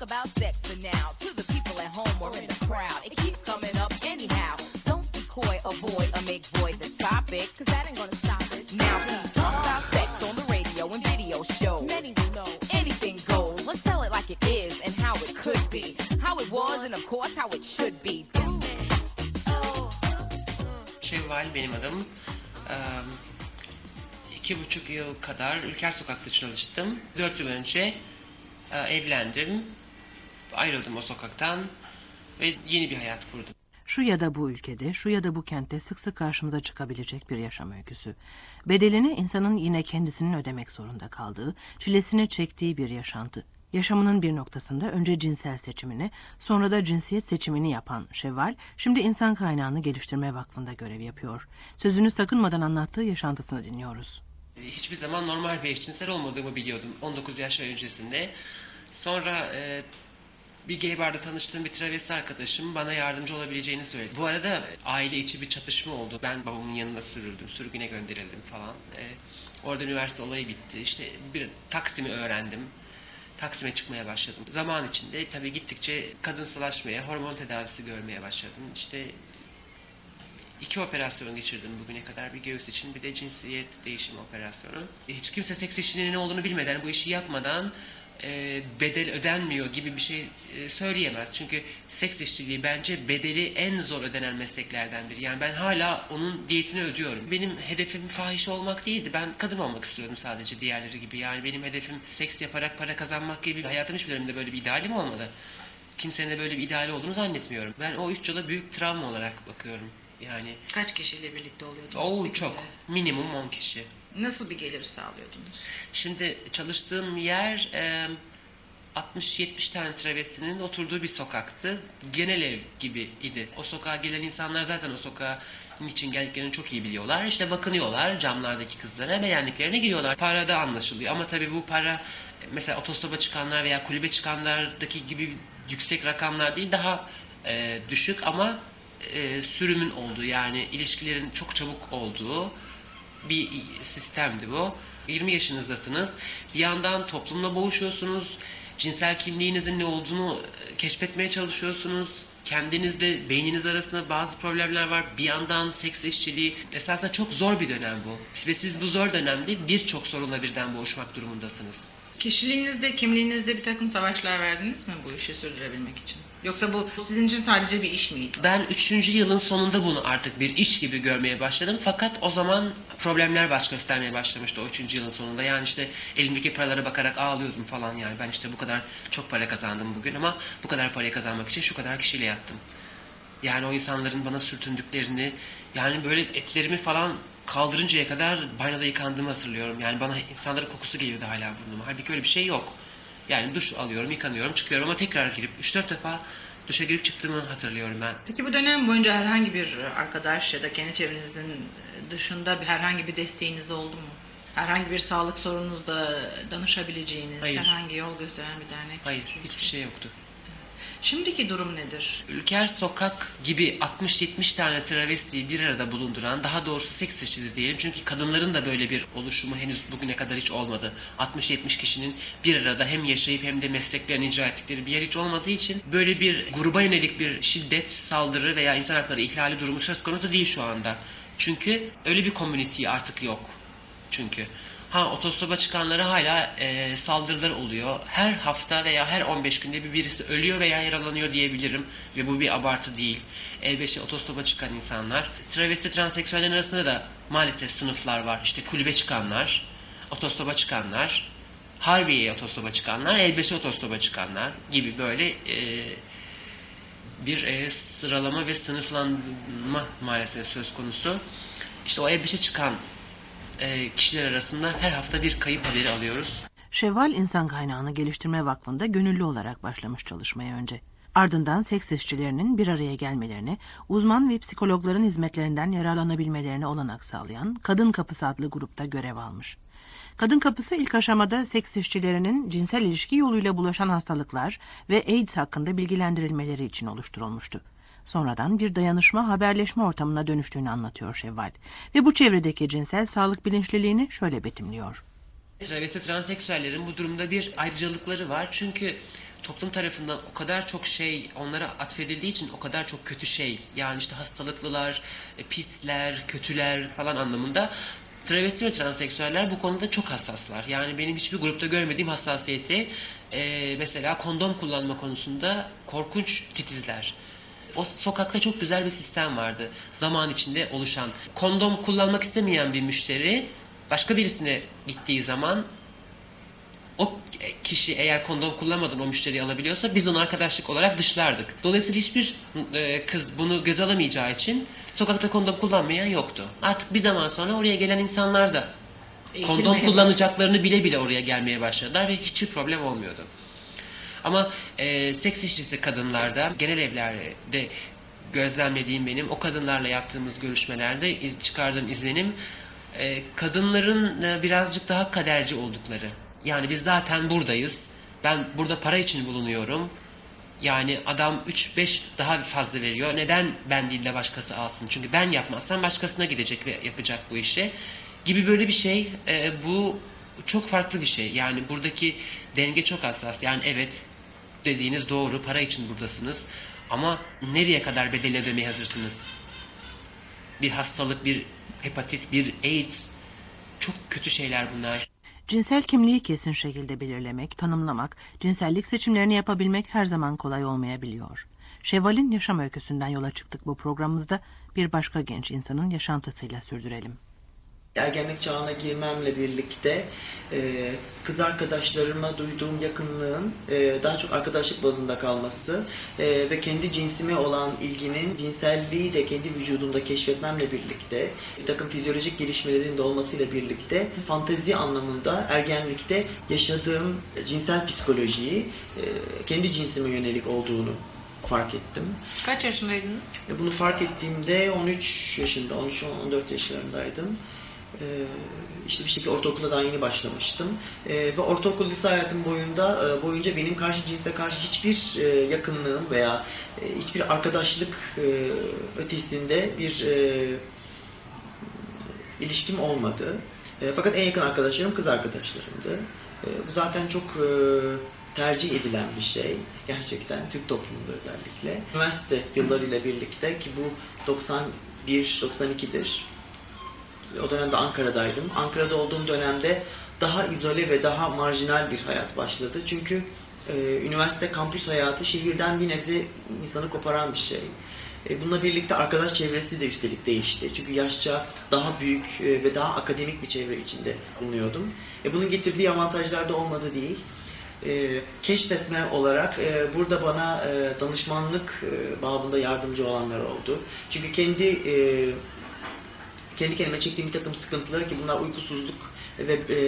talk about sex for now. To the people at home or in the crowd, it keeps coming up anyhow. Don't be coy, avoid, or make void the topic. Cause that ain't gonna stop it. Now please talk about sex on the radio and video shows. Many will know. Anything goes. Let's tell it like it is and how it could be. How it was and of course how it should be. Şevval benim adım. Iki buçuk yıl kadar Ülker Sokak'ta çalıştım. Dört yıl önce evlendim. Ayrıldım o sokaktan ve yeni bir hayat kurdum. Şu ya da bu ülkede, şu ya da bu kentte sık sık karşımıza çıkabilecek bir yaşam öyküsü. Bedelini insanın yine kendisinin ödemek zorunda kaldığı, çilesini çektiği bir yaşantı. Yaşamının bir noktasında önce cinsel seçimini, sonra da cinsiyet seçimini yapan Şevval, şimdi insan kaynağını geliştirme vakfında görev yapıyor. Sözünü sakınmadan anlattığı yaşantısını dinliyoruz. Hiçbir zaman normal bir eşcinsel olmadığımı biliyordum 19 yaş öncesinde. Sonra e, bir gay barda tanıştığım bir travesti arkadaşım bana yardımcı olabileceğini söyledi. Bu arada aile içi bir çatışma oldu. Ben babamın yanına sürüldüm, sürgüne gönderildim falan. E, orada üniversite olayı bitti. İşte bir Taksim'i öğrendim. Taksim'e çıkmaya başladım. Zaman içinde tabii gittikçe kadınsalaşmaya, hormon tedavisi görmeye başladım. İşte iki operasyon geçirdim bugüne kadar. Bir göğüs için bir de cinsiyet değişimi operasyonu. E, Hiç kimse seks eşliğinin ne olduğunu bilmeden, bu işi yapmadan e, bedel ödenmiyor gibi bir şey e, söyleyemez. Çünkü seks eşliliği bence bedeli en zor ödenen mesleklerden biri. Yani ben hala onun diyetini ödüyorum. Benim hedefim fahiş olmak değildi. Ben kadın olmak istiyordum sadece diğerleri gibi. Yani benim hedefim seks yaparak para kazanmak gibi. Hayatım hiçbir dönemde böyle bir idealim olmadı. Kimsenin de böyle bir ideali olduğunu zannetmiyorum. Ben o üç yola büyük travma olarak bakıyorum. Yani Kaç kişiyle birlikte oluyordunuz? o bir çok. Minimum 10 kişi. Nasıl bir gelir sağlıyordunuz? Şimdi çalıştığım yer e, 60-70 tane travestinin oturduğu bir sokaktı. Genel ev gibi idi. O sokağa gelen insanlar zaten o sokağa niçin geldiklerini çok iyi biliyorlar. İşte bakınıyorlar camlardaki kızlara, beğendiklerine giriyorlar. Parada anlaşılıyor ama tabii bu para mesela otostopa çıkanlar veya kulübe çıkanlardaki gibi yüksek rakamlar değil daha e, düşük ama e, sürümün olduğu yani ilişkilerin çok çabuk olduğu bir sistemdi bu. 20 yaşınızdasınız. Bir yandan toplumla boğuşuyorsunuz. Cinsel kimliğinizin ne olduğunu e, keşfetmeye çalışıyorsunuz. Kendinizle beyniniz arasında bazı problemler var. Bir yandan seks işçiliği. Esasında çok zor bir dönem bu. Ve siz bu zor dönemde birçok sorunla birden boğuşmak durumundasınız. Kişiliğinizde, kimliğinizde bir takım savaşlar verdiniz mi bu işi sürdürebilmek için? Yoksa bu sizin için sadece bir iş miydi? Ben 3. yılın sonunda bunu artık bir iş gibi görmeye başladım. Fakat o zaman problemler baş göstermeye başlamıştı o 3. yılın sonunda. Yani işte elimdeki paralara bakarak ağlıyordum falan yani. Ben işte bu kadar çok para kazandım bugün ama bu kadar parayı kazanmak için şu kadar kişiyle yattım. Yani o insanların bana sürtündüklerini, yani böyle etlerimi falan kaldırıncaya kadar banyoda yıkandığımı hatırlıyorum. Yani bana insanların kokusu geliyordu hala burnuma. Halbuki öyle bir şey yok. Yani duş alıyorum, yıkanıyorum, çıkıyorum ama tekrar girip 3-4 defa duşa girip çıktığımı hatırlıyorum ben. Peki bu dönem boyunca herhangi bir arkadaş ya da kendi çevrenizin dışında bir herhangi bir desteğiniz oldu mu? Herhangi bir sağlık sorununuzda danışabileceğiniz, Hayır. herhangi yol gösteren bir dernek? Hayır, hiçbir şey yoktu. Şimdiki durum nedir? Ülker Sokak gibi 60-70 tane travestiyi bir arada bulunduran, daha doğrusu seks işçisi diyelim. Çünkü kadınların da böyle bir oluşumu henüz bugüne kadar hiç olmadı. 60-70 kişinin bir arada hem yaşayıp hem de mesleklerini icra ettikleri bir yer hiç olmadığı için böyle bir gruba yönelik bir şiddet, saldırı veya insan hakları ihlali durumu söz konusu değil şu anda. Çünkü öyle bir community artık yok. Çünkü ha otostopa çıkanlara hala e, saldırılar oluyor. Her hafta veya her 15 günde bir birisi ölüyor veya yaralanıyor diyebilirim. Ve bu bir abartı değil. Elbette otostopa çıkan insanlar. Travesti transseksüellerin arasında da maalesef sınıflar var. İşte kulübe çıkanlar, otostopa çıkanlar, Harbiye'ye otostopa çıkanlar, elbette otostopa çıkanlar gibi böyle e, bir e, sıralama ve sınıflanma maalesef söz konusu. İşte o elbise çıkan kişiler arasında her hafta bir kayıp haberi alıyoruz. Şevval İnsan Kaynağını Geliştirme Vakfı'nda gönüllü olarak başlamış çalışmaya önce. Ardından seks işçilerinin bir araya gelmelerini, uzman ve psikologların hizmetlerinden yararlanabilmelerine olanak sağlayan Kadın Kapısı adlı grupta görev almış. Kadın Kapısı ilk aşamada seks işçilerinin cinsel ilişki yoluyla bulaşan hastalıklar ve AIDS hakkında bilgilendirilmeleri için oluşturulmuştu. Sonradan bir dayanışma, haberleşme ortamına dönüştüğünü anlatıyor Şevval ve bu çevredeki cinsel sağlık bilinçliliğini şöyle betimliyor. Travesti transseksüellerin bu durumda bir ayrıcalıkları var. Çünkü toplum tarafından o kadar çok şey onlara atfedildiği için o kadar çok kötü şey yani işte hastalıklılar, e, pisler, kötüler falan anlamında travesti ve transseksüeller bu konuda çok hassaslar. Yani benim hiçbir grupta görmediğim hassasiyeti e, mesela kondom kullanma konusunda korkunç titizler. O sokakta çok güzel bir sistem vardı zaman içinde oluşan. Kondom kullanmak istemeyen bir müşteri başka birisine gittiği zaman o kişi eğer kondom kullanmadan o müşteriyi alabiliyorsa biz onu arkadaşlık olarak dışlardık. Dolayısıyla hiçbir e, kız bunu göz alamayacağı için sokakta kondom kullanmayan yoktu. Artık bir zaman sonra oraya gelen insanlar da kondom kullanacaklarını bile bile oraya gelmeye başladılar ve hiçbir problem olmuyordu. Ama e, seks işçisi kadınlarda genel evlerde gözlemlediğim benim o kadınlarla yaptığımız görüşmelerde iz, çıkardığım izlenim e, kadınların e, birazcık daha kaderci oldukları. Yani biz zaten buradayız. Ben burada para için bulunuyorum. Yani adam 3-5 daha fazla veriyor. Neden ben değil de başkası alsın? Çünkü ben yapmazsam başkasına gidecek ve yapacak bu işi. Gibi böyle bir şey. E, bu çok farklı bir şey. Yani buradaki denge çok hassas. Yani evet dediğiniz doğru. Para için buradasınız. Ama nereye kadar bedel ödemeye hazırsınız? Bir hastalık, bir hepatit, bir AIDS. Çok kötü şeyler bunlar. Cinsel kimliği kesin şekilde belirlemek, tanımlamak, cinsellik seçimlerini yapabilmek her zaman kolay olmayabiliyor. Şevval'in yaşam öyküsünden yola çıktık bu programımızda bir başka genç insanın yaşantısıyla sürdürelim. Ergenlik çağına girmemle birlikte e, kız arkadaşlarıma duyduğum yakınlığın e, daha çok arkadaşlık bazında kalması e, ve kendi cinsime olan ilginin cinselliği de kendi vücudumda keşfetmemle birlikte bir takım fizyolojik gelişmelerin de olmasıyla birlikte fantezi anlamında ergenlikte yaşadığım cinsel psikolojiyi e, kendi cinsime yönelik olduğunu fark ettim. Kaç yaşındaydınız? E, Bunu fark ettiğimde 13 yaşında, 13-14 yaşlarındaydım. Ee, işte bir şekilde ortaokula daha yeni başlamıştım. Ee, ve ortaokul lise hayatım boyunda e, boyunca benim karşı cinse karşı hiçbir e, yakınlığım veya e, hiçbir arkadaşlık ötesinde bir e, ilişkim olmadı. Fakat en yakın arkadaşlarım kız arkadaşlarımdı. Bu zaten çok tercih edilen bir şey. Gerçekten Türk toplumunda özellikle. Üniversite yıllarıyla birlikte ki bu 91-92'dir. O dönemde Ankara'daydım. Ankara'da olduğum dönemde daha izole ve daha marjinal bir hayat başladı. Çünkü e, üniversite kampüs hayatı şehirden bir nebze insanı koparan bir şey. E, bununla birlikte arkadaş çevresi de üstelik değişti. Çünkü yaşça daha büyük e, ve daha akademik bir çevre içinde bulunuyordum. E, bunun getirdiği avantajlar da olmadı değil. E, keşfetme olarak e, burada bana e, danışmanlık e, babında yardımcı olanlar oldu. Çünkü kendi e, kendi kendime çektiğim bir takım sıkıntıları ki bunlar uykusuzluk ve e,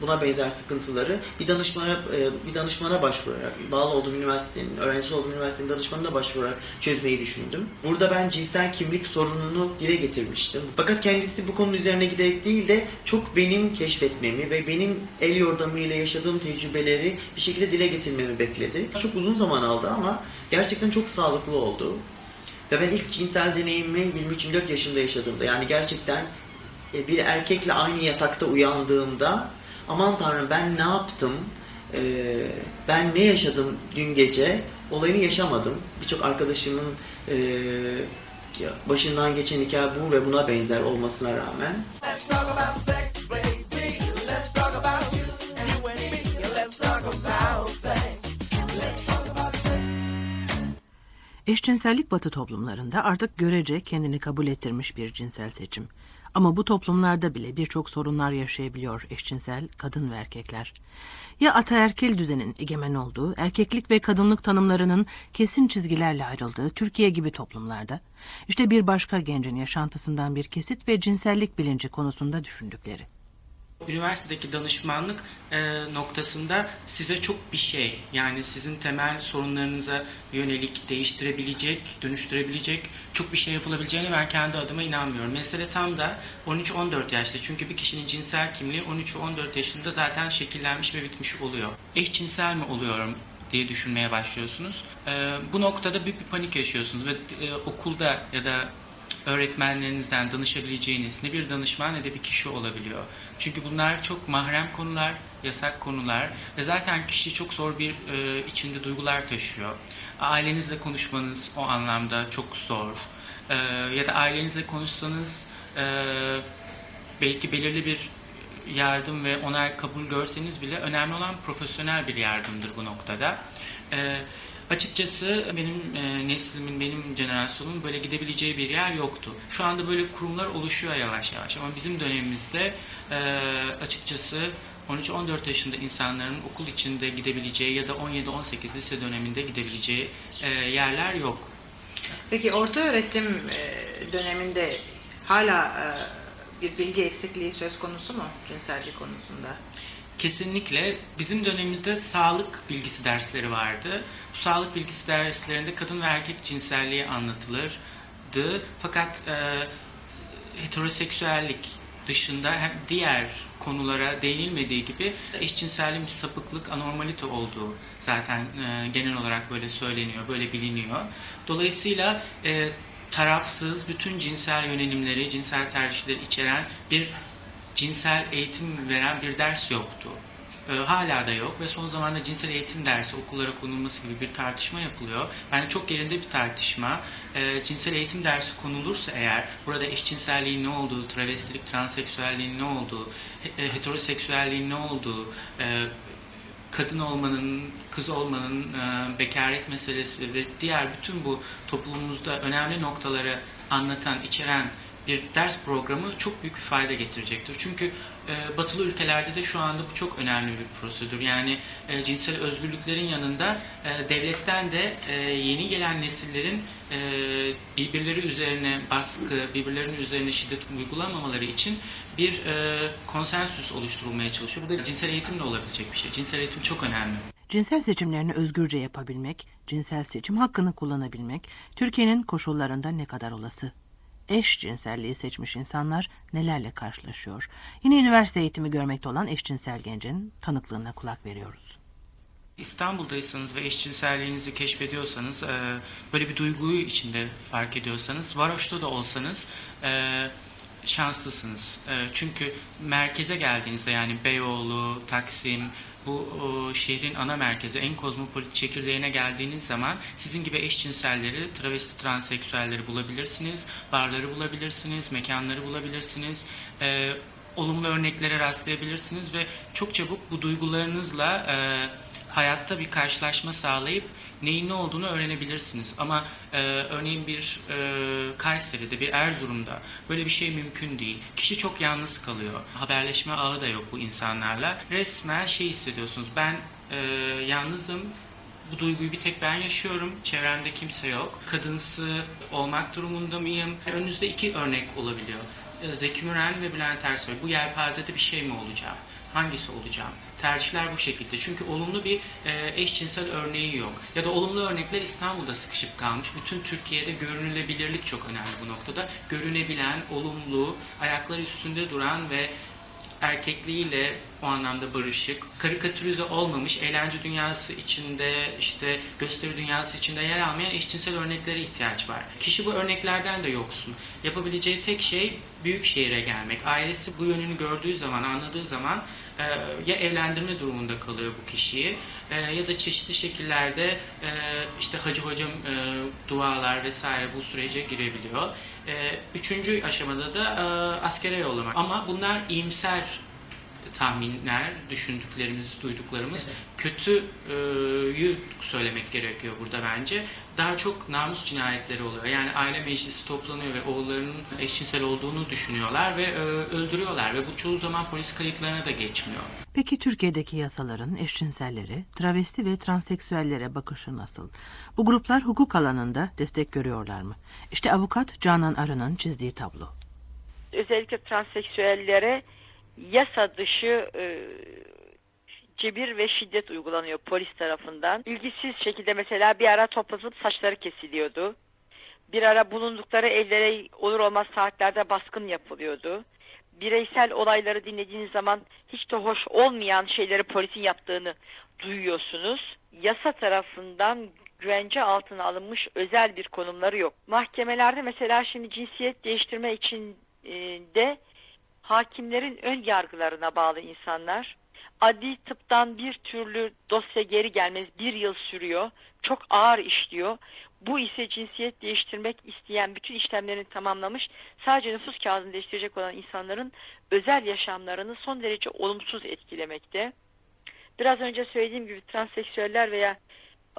buna benzer sıkıntıları bir danışmana e, bir danışmana başvurarak bağlı olduğum üniversitenin öğrencisi olduğum üniversitenin danışmanına başvurarak çözmeyi düşündüm. Burada ben cinsel kimlik sorununu dile getirmiştim. Fakat kendisi bu konunun üzerine giderek değil de çok benim keşfetmemi ve benim el yordamıyla yaşadığım tecrübeleri bir şekilde dile getirmemi bekledi. Çok uzun zaman aldı ama gerçekten çok sağlıklı oldu. Ve ben ilk cinsel deneyimimi 23-24 yaşında yaşadığımda yani gerçekten e, bir erkekle aynı yatakta uyandığımda aman tanrım ben ne yaptım, e, ben ne yaşadım dün gece olayını yaşamadım. Birçok arkadaşımın e, başından geçen hikaye bu ve buna benzer olmasına rağmen. Eşcinsellik batı toplumlarında artık görece kendini kabul ettirmiş bir cinsel seçim. Ama bu toplumlarda bile birçok sorunlar yaşayabiliyor eşcinsel kadın ve erkekler. Ya ataerkil düzenin egemen olduğu, erkeklik ve kadınlık tanımlarının kesin çizgilerle ayrıldığı Türkiye gibi toplumlarda, işte bir başka gencin yaşantısından bir kesit ve cinsellik bilinci konusunda düşündükleri. Üniversitedeki danışmanlık e, noktasında size çok bir şey yani sizin temel sorunlarınıza yönelik değiştirebilecek, dönüştürebilecek çok bir şey yapılabileceğine ben kendi adıma inanmıyorum. Mesele tam da 13-14 yaşta çünkü bir kişinin cinsel kimliği 13-14 yaşında zaten şekillenmiş ve bitmiş oluyor. Eşcinsel mi oluyorum diye düşünmeye başlıyorsunuz. E, bu noktada büyük bir panik yaşıyorsunuz ve e, okulda ya da öğretmenlerinizden danışabileceğiniz ne bir danışman ne de bir kişi olabiliyor. Çünkü bunlar çok mahrem konular, yasak konular ve zaten kişi çok zor bir e, içinde duygular taşıyor. Ailenizle konuşmanız o anlamda çok zor. E, ya da ailenizle konuşsanız e, belki belirli bir yardım ve onay kabul görseniz bile önemli olan profesyonel bir yardımdır bu noktada. E, açıkçası benim e, neslimin, benim jenerasyonum böyle gidebileceği bir yer yoktu. Şu anda böyle kurumlar oluşuyor yavaş yavaş ama bizim dönemimizde e, açıkçası 13-14 yaşında insanların okul içinde gidebileceği ya da 17-18 lise döneminde gidebileceği e, yerler yok. Peki orta öğretim e, döneminde hala e, bir bilgi eksikliği söz konusu mu cinsellik konusunda? Kesinlikle bizim dönemimizde sağlık bilgisi dersleri vardı. Bu sağlık bilgisi derslerinde kadın ve erkek cinselliği anlatılırdı. Fakat e, heteroseksüellik dışında hem diğer konulara değinilmediği gibi eşcinselliğin bir sapıklık, anormalite olduğu zaten e, genel olarak böyle söyleniyor, böyle biliniyor. Dolayısıyla e, tarafsız bütün cinsel yönelimleri, cinsel tercihleri içeren bir cinsel eğitim veren bir ders yoktu. E, hala da yok ve son zamanlarda cinsel eğitim dersi okullara konulması gibi bir tartışma yapılıyor. Bence çok yerinde bir tartışma. E, cinsel eğitim dersi konulursa eğer burada eşcinselliğin ne olduğu, travestilik, transseksüelliğin ne olduğu, e, heteroseksüelliğin ne olduğu, e, kadın olmanın, kız olmanın, e, bekaret meselesi ve diğer bütün bu toplumumuzda önemli noktaları anlatan, içeren bir ders programı çok büyük bir fayda getirecektir. Çünkü e, batılı ülkelerde de şu anda bu çok önemli bir prosedür. Yani e, cinsel özgürlüklerin yanında e, devletten de e, yeni gelen nesillerin e, birbirleri üzerine baskı, birbirlerinin üzerine şiddet uygulamamaları için bir e, konsensüs oluşturulmaya çalışıyor. Bu da cinsel eğitimle olabilecek bir şey. Cinsel eğitim çok önemli. Cinsel seçimlerini özgürce yapabilmek, cinsel seçim hakkını kullanabilmek Türkiye'nin koşullarında ne kadar olası? Eş cinselliği seçmiş insanlar nelerle karşılaşıyor? Yine üniversite eğitimi görmekte olan eşcinsel gencin tanıklığına kulak veriyoruz. İstanbul'daysanız ve eşcinselliğinizi keşfediyorsanız, e, böyle bir duyguyu içinde fark ediyorsanız, varoşta da olsanız e, şanslısınız. E, çünkü merkeze geldiğinizde yani Beyoğlu, Taksim, bu şehrin ana merkezi, en kozmopolit çekirdeğine geldiğiniz zaman sizin gibi eşcinselleri, travesti, transseksüelleri bulabilirsiniz, barları bulabilirsiniz, mekanları bulabilirsiniz. E, olumlu örneklere rastlayabilirsiniz ve çok çabuk bu duygularınızla e, hayatta bir karşılaşma sağlayıp neyin ne olduğunu öğrenebilirsiniz. Ama e, örneğin bir e, Kayseri'de, bir Erzurum'da böyle bir şey mümkün değil. Kişi çok yalnız kalıyor. Haberleşme ağı da yok bu insanlarla. Resmen şey hissediyorsunuz. Ben e, yalnızım. Bu duyguyu bir tek ben yaşıyorum. Çevremde kimse yok. Kadınsı olmak durumunda mıyım? Önünüzde iki örnek olabiliyor. E, Zeki Müren ve Bülent Ersoy. Bu yelpazede bir şey mi olacağım? Hangisi olacağım? Tercihler bu şekilde. Çünkü olumlu bir e, eşcinsel örneği yok. Ya da olumlu örnekler İstanbul'da sıkışıp kalmış. Bütün Türkiye'de görünülebilirlik çok önemli bu noktada. Görünebilen, olumlu, ayakları üstünde duran ve erkekliğiyle o anlamda barışık, karikatürize olmamış, eğlence dünyası içinde, işte gösteri dünyası içinde yer almayan eşcinsel örneklere ihtiyaç var. Kişi bu örneklerden de yoksun. Yapabileceği tek şey büyük şehire gelmek. Ailesi bu yönünü gördüğü zaman, anladığı zaman e, ya evlendirme durumunda kalıyor bu kişiyi e, ya da çeşitli şekillerde e, işte hacı hocam e, dualar vesaire bu sürece girebiliyor. E, üçüncü aşamada da e, askere yollamak. Ama bunlar iyimser tahminler, düşündüklerimiz, duyduklarımız kötüyü söylemek gerekiyor burada bence. Daha çok namus cinayetleri oluyor. Yani aile meclisi toplanıyor ve oğullarının eşcinsel olduğunu düşünüyorlar ve e, öldürüyorlar ve bu çoğu zaman polis kayıtlarına da geçmiyor. Peki Türkiye'deki yasaların eşcinselleri, travesti ve transseksüellere bakışı nasıl? Bu gruplar hukuk alanında destek görüyorlar mı? İşte avukat Canan Arı'nın çizdiği tablo. özellikle transseksüellere yasa dışı e, cebir ve şiddet uygulanıyor polis tarafından. İlgisiz şekilde mesela bir ara toplanıp saçları kesiliyordu. Bir ara bulundukları evlere olur olmaz saatlerde baskın yapılıyordu. Bireysel olayları dinlediğiniz zaman hiç de hoş olmayan şeyleri polisin yaptığını duyuyorsunuz. Yasa tarafından güvence altına alınmış özel bir konumları yok. Mahkemelerde mesela şimdi cinsiyet değiştirme için e, de hakimlerin ön yargılarına bağlı insanlar. Adli tıptan bir türlü dosya geri gelmez bir yıl sürüyor. Çok ağır işliyor. Bu ise cinsiyet değiştirmek isteyen bütün işlemlerini tamamlamış sadece nüfus kağıdını değiştirecek olan insanların özel yaşamlarını son derece olumsuz etkilemekte. Biraz önce söylediğim gibi transseksüeller veya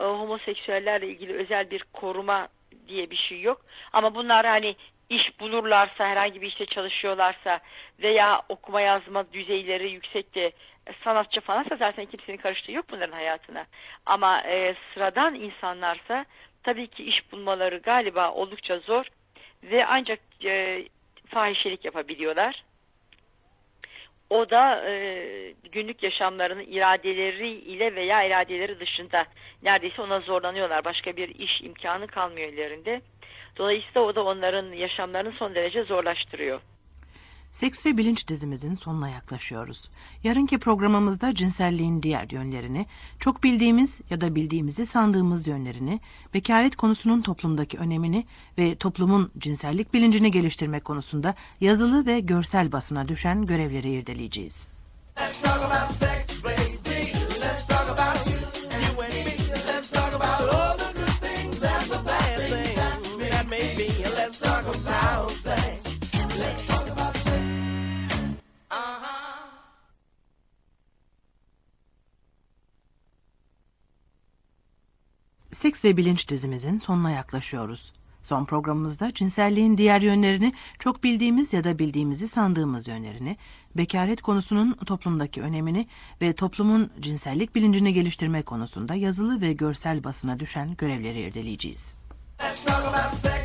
e, homoseksüellerle ilgili özel bir koruma diye bir şey yok. Ama bunlar hani iş bulurlarsa, herhangi bir işte çalışıyorlarsa veya okuma yazma düzeyleri yüksek de e, sanatçı falansa zaten kimsenin karıştığı yok bunların hayatına. Ama e, sıradan insanlarsa tabii ki iş bulmaları galiba oldukça zor ve ancak e, fahişelik yapabiliyorlar. O da e, günlük yaşamlarının iradeleri ile veya iradeleri dışında neredeyse ona zorlanıyorlar. Başka bir iş imkanı kalmıyor ellerinde. Dolayısıyla o da onların yaşamlarını son derece zorlaştırıyor. Seks ve Bilinç dizimizin sonuna yaklaşıyoruz. Yarınki programımızda cinselliğin diğer yönlerini, çok bildiğimiz ya da bildiğimizi sandığımız yönlerini, bekaret konusunun toplumdaki önemini ve toplumun cinsellik bilincini geliştirme konusunda yazılı ve görsel basına düşen görevleri irdeleyeceğiz. Ve Bilinç dizimizin sonuna yaklaşıyoruz. Son programımızda cinselliğin diğer yönlerini, çok bildiğimiz ya da bildiğimizi sandığımız yönlerini, bekaret konusunun toplumdaki önemini ve toplumun cinsellik bilincini geliştirme konusunda yazılı ve görsel basına düşen görevleri irdeleyeceğiz. Let's talk about sex.